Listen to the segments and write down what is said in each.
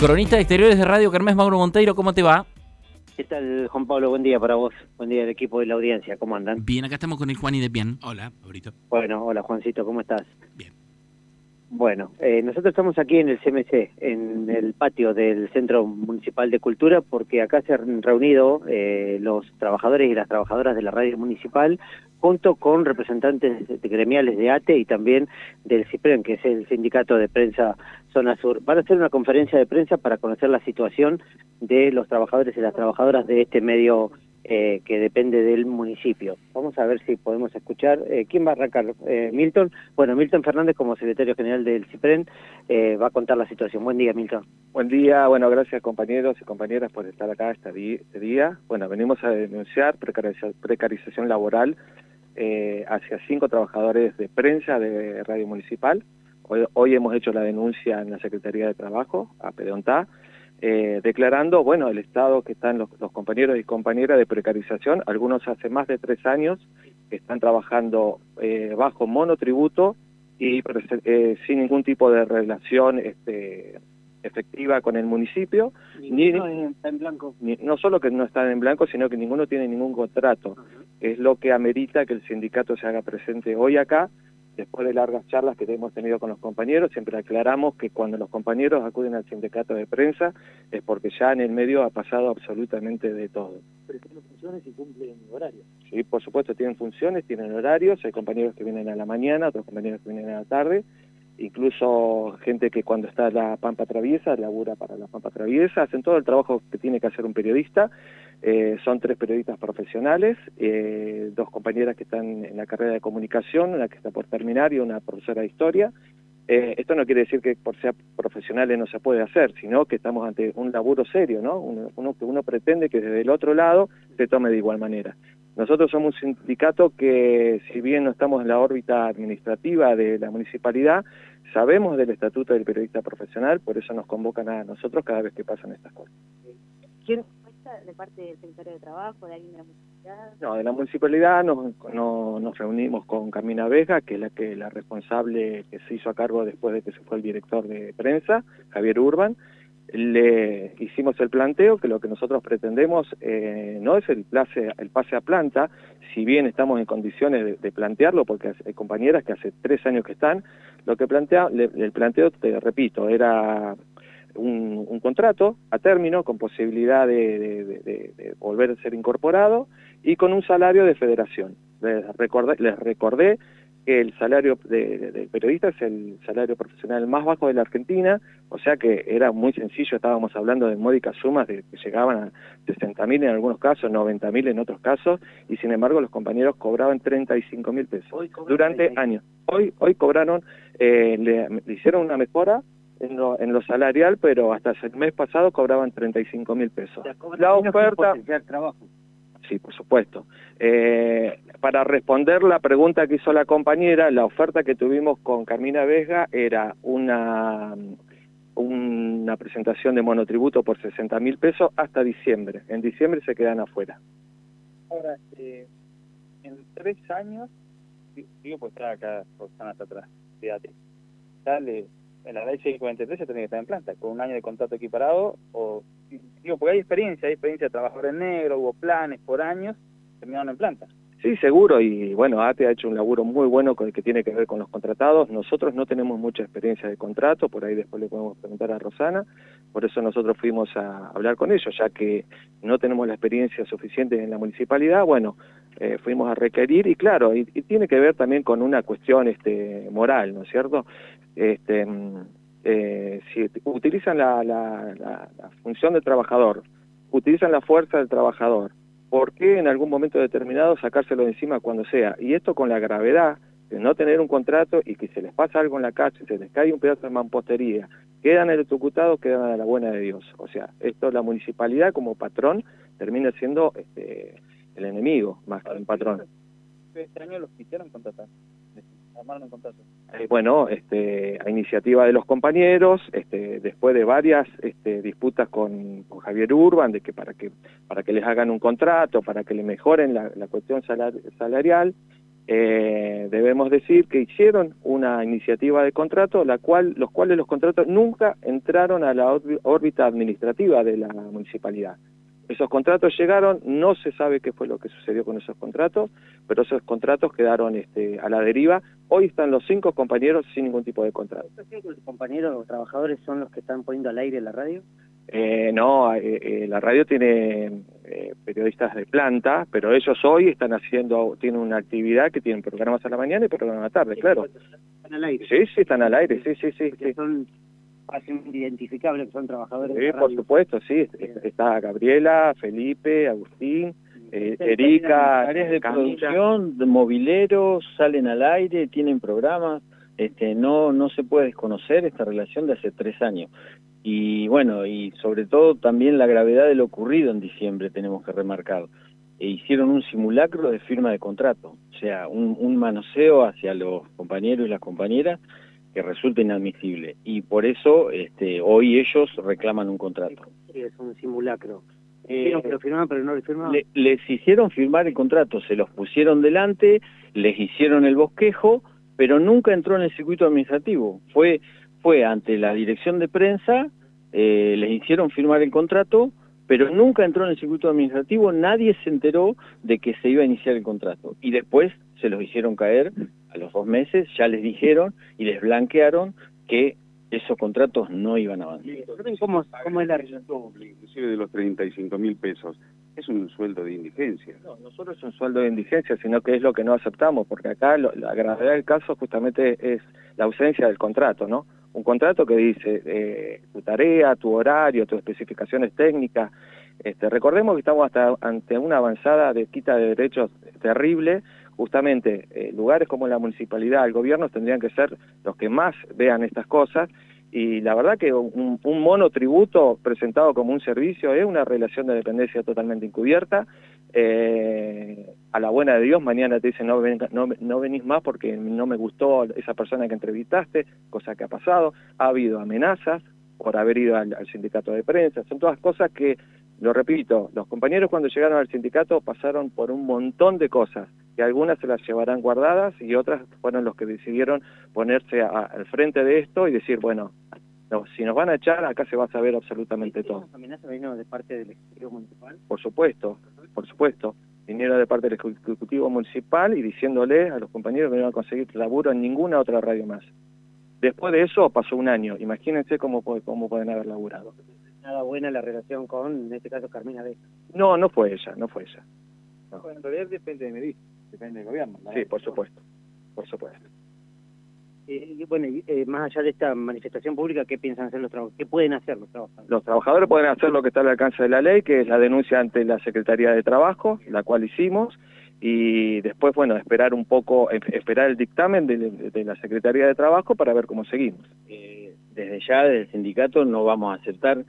Cronista de Exteriores de Radio Carmes Mauro Monteiro, ¿cómo te va? ¿Qué tal, Juan Pablo? Buen día para vos. Buen día al equipo de la audiencia. ¿Cómo andan? Bien, acá estamos con el Juan y de bien. Hola, ahorita. Bueno, hola Juancito, ¿cómo estás? Bien. Bueno, eh, nosotros estamos aquí en el CMC, en el patio del Centro Municipal de Cultura, porque acá se han reunido eh, los trabajadores y las trabajadoras de la radio municipal, junto con representantes gremiales de ATE y también del CIPREN, que es el Sindicato de Prensa Zona Sur. Van a hacer una conferencia de prensa para conocer la situación de los trabajadores y las trabajadoras de este medio eh, que depende del municipio. Vamos a ver si podemos escuchar. Eh, ¿Quién va a arrancar? Eh, ¿Milton? Bueno, Milton Fernández, como secretario general del CIPREN, eh, va a contar la situación. Buen día, Milton. Buen día, bueno, gracias compañeros y compañeras por estar acá este, este día. Bueno, venimos a denunciar precariza precarización laboral eh, hacia cinco trabajadores de prensa de Radio Municipal. Hoy, hoy hemos hecho la denuncia en la Secretaría de Trabajo, a Pedontá, eh, declarando, bueno, el estado que están los, los, compañeros y compañeras de precarización, algunos hace más de tres años están trabajando eh, bajo monotributo y eh, sin ningún tipo de relación este, efectiva con el municipio. Ni, no está en blanco. Ni, no solo que no están en blanco, sino que ninguno tiene ningún contrato. Uh -huh. Es lo que amerita que el sindicato se haga presente hoy acá después de largas charlas que hemos tenido con los compañeros, siempre aclaramos que cuando los compañeros acuden al sindicato de prensa es porque ya en el medio ha pasado absolutamente de todo. Pero tienen funciones y cumplen horarios. Sí, por supuesto, tienen funciones, tienen horarios, hay compañeros que vienen a la mañana, otros compañeros que vienen a la tarde, incluso gente que cuando está la Pampa Traviesa, labura para la Pampa Traviesa, hacen todo el trabajo que tiene que hacer un periodista, eh, son tres periodistas profesionales, eh, dos compañeras que están en la carrera de comunicación, una que está por terminar y una profesora de historia. Eh, esto no quiere decir que por ser profesionales no se puede hacer, sino que estamos ante un laburo serio, ¿no? Que uno pretende que desde el otro lado se tome de igual manera. Nosotros somos un sindicato que, si bien no estamos en la órbita administrativa de la municipalidad, sabemos del estatuto del periodista profesional, por eso nos convocan a nosotros cada vez que pasan estas cosas. ¿Quién de parte del secretario de Trabajo, de alguien de la municipalidad? No, de la municipalidad nos, no, nos reunimos con Camina Vega, que es la que la responsable que se hizo a cargo después de que se fue el director de prensa, Javier Urban. Le hicimos el planteo que lo que nosotros pretendemos eh, no es el, pase a planta, si bien estamos en condiciones de, plantearlo, porque hay compañeras que hace tres años que están, lo que plantea, le, el planteo, te repito, era un, contrato a término con posibilidad de, de, volver a ser incorporado y con un salario de federación. Les recordé, les recordé que el salario del de, periodista es el salario profesional más bajo de la Argentina, o sea que era muy sencillo, estábamos hablando de módicas sumas de, que llegaban a 60 mil en algunos casos, 90 mil en otros casos, y sin embargo los compañeros cobraban 35 mil pesos durante años. Hoy, hoy cobraron, eh, le, le hicieron una mejora en lo, en lo salarial, pero hasta el mes pasado cobraban 35 mil pesos. O sea, la oferta... trabajo. Sí, por supuesto. Eh, para responder la pregunta que hizo la compañera, la oferta que tuvimos con Carmina Vesga era una, una presentación de monotributo por 60 mil pesos hasta diciembre. En diciembre se quedan afuera. Ahora, eh, en tres años, digo pues está acá, Rosana está atrás, fíjate, sale en la ley 643 se tiene que estar en planta, con un año de contrato equiparado, o digo, porque hay experiencia, hay experiencia de trabajador en negro, hubo planes por años, terminaron en planta. Sí, seguro, y bueno, ATE ha hecho un laburo muy bueno con el que tiene que ver con los contratados. Nosotros no tenemos mucha experiencia de contrato, por ahí después le podemos preguntar a Rosana, por eso nosotros fuimos a hablar con ellos, ya que no tenemos la experiencia suficiente en la municipalidad, bueno, eh, fuimos a requerir, y claro, y, y, tiene que ver también con una cuestión este, moral, ¿no es cierto? Este, eh, si utilizan la, la, la, función del trabajador, utilizan la fuerza del trabajador, ¿por qué en algún momento determinado sacárselo de encima cuando sea? Y esto con la gravedad de no tener un contrato y que se les pasa algo en la calle, se les cae un pedazo de mampostería, quedan electrocutados, quedan a la buena de Dios. O sea, esto la municipalidad como patrón termina siendo este, el enemigo más que un patrón. Este año los quisieron contratar, Eh, bueno, este, a iniciativa de los compañeros, este, después de varias este, disputas con, Javier Urban, de que para que para que les hagan un contrato, para que le mejoren la, cuestión salar, salarial, eh, debemos decir que hicieron una iniciativa de contrato, la cual, los cuales los contratos nunca entraron a la órbita administrativa de la municipalidad. Esos contratos llegaron, no se sabe qué fue lo que sucedió con esos contratos, pero esos contratos quedaron este, a la deriva. Hoy están los cinco compañeros sin ningún tipo de contrato. ¿Los cinco compañeros o trabajadores son los que están poniendo al aire la radio? Eh, no, eh, eh, la radio tiene periodistas de planta, pero ellos hoy están haciendo, tienen una actividad que tienen programas a la mañana y programas a la tarde, claro. ¿Están al aire? Sí, sí, están al aire, sí, sí, sí. sí. Son fácilmente identificables que son trabajadores Sí, por supuesto, sí. Está Gabriela, Felipe, Agustín, Erika. Áreas de producción, de mobileros, salen al aire, tienen programas. Este, no, no se puede desconocer esta relación de hace tres años y bueno, y sobre todo también la gravedad de lo ocurrido en diciembre tenemos que remarcar. E hicieron un simulacro de firma de contrato, o sea, un, un manoseo hacia los compañeros y las compañeras que resulta inadmisible. Y por eso este, hoy ellos reclaman un contrato. Sí, es un simulacro. Eh, que lo firmaron, pero no lo firmaron. les hicieron firmar el contrato, se los pusieron delante, les hicieron el bosquejo, pero nunca entró en el circuito administrativo. Fue fue ante la dirección de prensa, eh, les hicieron firmar el contrato, pero nunca entró en el circuito administrativo, nadie se enteró de que se iba a iniciar el contrato. Y después se los hicieron caer a los dos meses, ya les dijeron y les blanquearon que esos contratos no iban a avanzar. ¿Cómo, cómo es la Inclusive de los 35 mil pesos. Es un sueldo de indigencia. No, no solo es un sueldo de indigencia, sino que es lo que no aceptamos, porque acá la gravedad del caso justamente es la ausencia del contrato, ¿no? un contrato que dice eh, tu tarea, tu horario, tus especificaciones técnicas. Este, recordemos que estamos hasta ante una avanzada de quita de derechos terrible. Justamente eh, lugares como la municipalidad, el gobierno tendrían que ser los que más vean estas cosas y la verdad que un, un monotributo presentado como un servicio es una relación de dependencia totalmente encubierta. Eh, a la buena de Dios, mañana te dicen no, no, no, venís más porque no me gustó esa persona que entrevistaste, cosa que ha pasado. Ha habido amenazas por haber ido al, al sindicato de prensa. Son todas cosas que, lo repito, los compañeros cuando llegaron al sindicato pasaron por un montón de cosas que algunas se las llevarán guardadas y otras fueron los que decidieron ponerse al frente de esto y decir, bueno, no, si nos van a echar, acá se va a saber absolutamente todo. amenaza vino de parte del Ejecutivo Municipal? Por supuesto, por supuesto. Vinieron de parte del Ejecutivo Municipal y diciéndole a los compañeros que no iban a conseguir laburo en ninguna otra radio más. Después de eso pasó un año. Imagínense cómo, cómo pueden haber laburado. Nada buena la relación con, en este caso, Carmina B. No, no fue ella, no fue ella. No. en realidad depende de Medellín, depende del gobierno. Sí, por supuesto, por supuesto. Eh, bueno, eh, más allá de esta manifestación pública, ¿qué piensan hacer los trabajadores? ¿Qué pueden hacer los trabajadores? Los trabajadores pueden hacer lo que está al alcance de la ley, que es la denuncia ante la Secretaría de Trabajo, la cual hicimos, y después, bueno, esperar un poco, esperar el dictamen de, la Secretaría de Trabajo para ver cómo seguimos. Eh, desde ya, desde el sindicato, no vamos a aceptar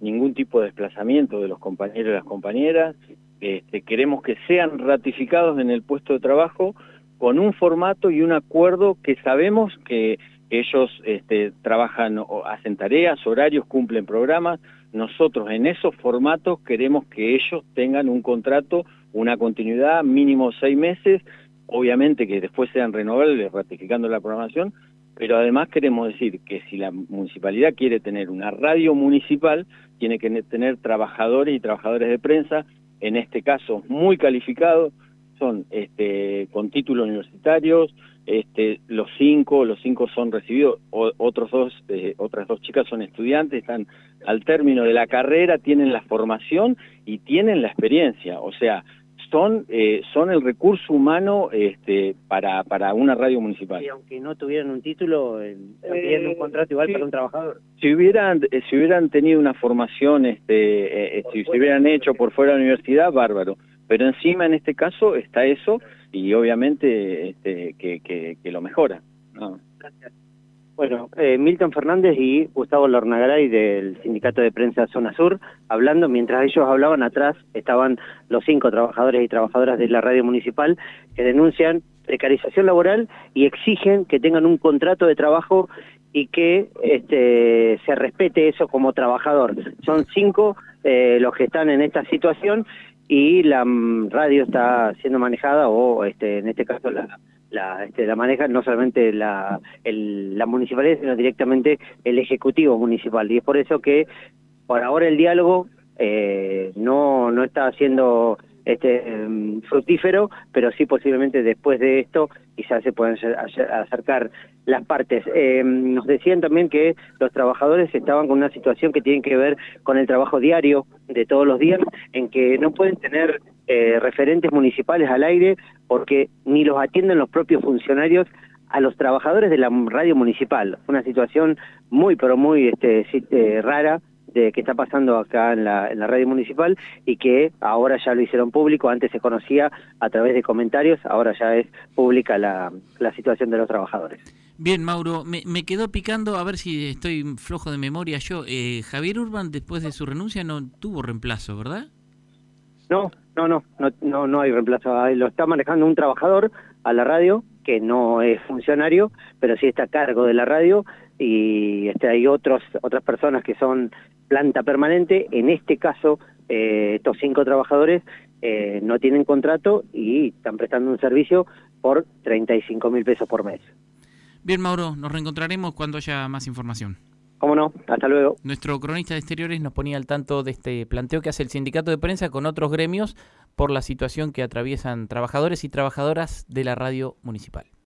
ningún tipo de desplazamiento de los compañeros y las compañeras. Este, queremos que sean ratificados en el puesto de trabajo con un formato y un acuerdo que sabemos que ellos este, trabajan, hacen tareas, horarios, cumplen programas. Nosotros en esos formatos queremos que ellos tengan un contrato, una continuidad, mínimo seis meses, obviamente que después sean renovables ratificando la programación, pero además queremos decir que si la municipalidad quiere tener una radio municipal, tiene que tener trabajadores y trabajadores de prensa, en este caso muy calificados, son este, con títulos universitarios, este, los cinco, los cinco son recibidos, otros dos, eh, otras dos chicas son estudiantes, están al término de la carrera, tienen la formación y tienen la experiencia, o sea, son, eh, son el recurso humano este, para, para una radio municipal. Y aunque no tuvieran un título, eh, un eh, contrato igual para un trabajador. Si hubieran, si hubieran tenido una formación, este, si se hubieran hecho por fuera de la universidad, bárbaro pero encima en este caso está eso y obviamente este, que, que, lo mejora. Gracias. Bueno, eh, Milton Fernández y Gustavo Lornagaray del Sindicato de Prensa Zona Sur, hablando, mientras ellos hablaban atrás, estaban los cinco trabajadores y trabajadoras de la radio municipal que denuncian precarización laboral y exigen que tengan un contrato de trabajo y que este, se respete eso como trabajador. Son cinco eh, los que están en esta situación y la mm, radio está siendo manejada o este, en este caso la, la, este, la maneja no solamente la, el, la municipalidad, sino directamente el Ejecutivo Municipal. Y es por eso que por ahora el diálogo eh, no, no está siendo este, em, fructífero, pero sí posiblemente después de esto quizás se puedan acercar las partes. Eh, nos decían también que los trabajadores estaban con una situación que tiene que ver con el trabajo diario de todos los días, en que no pueden tener eh, referentes municipales al aire porque ni los atienden los propios funcionarios a los trabajadores de la radio municipal. Una situación muy, pero muy este, eh, rara de que está pasando acá en la, en la radio municipal y que ahora ya lo hicieron público, antes se conocía a través de comentarios, ahora ya es pública la, la situación de los trabajadores. Bien, Mauro, me, me, quedó picando, a ver si estoy flojo de memoria yo. Eh, Javier Urban, después de su renuncia, no tuvo reemplazo, ¿verdad? No, no, no, no, no, hay reemplazo. Lo está manejando un trabajador a la radio que no es funcionario, pero sí está a cargo de la radio y este, hay otros, otras personas que son planta permanente. En este caso, eh, estos cinco trabajadores eh, no tienen contrato y están prestando un servicio por 35 mil pesos por mes. Bien, Mauro, nos reencontraremos cuando haya más información. ¿Cómo no? Hasta luego. Nuestro cronista de exteriores nos ponía al tanto de este planteo que hace el sindicato de prensa con otros gremios por la situación que atraviesan trabajadores y trabajadoras de la radio municipal.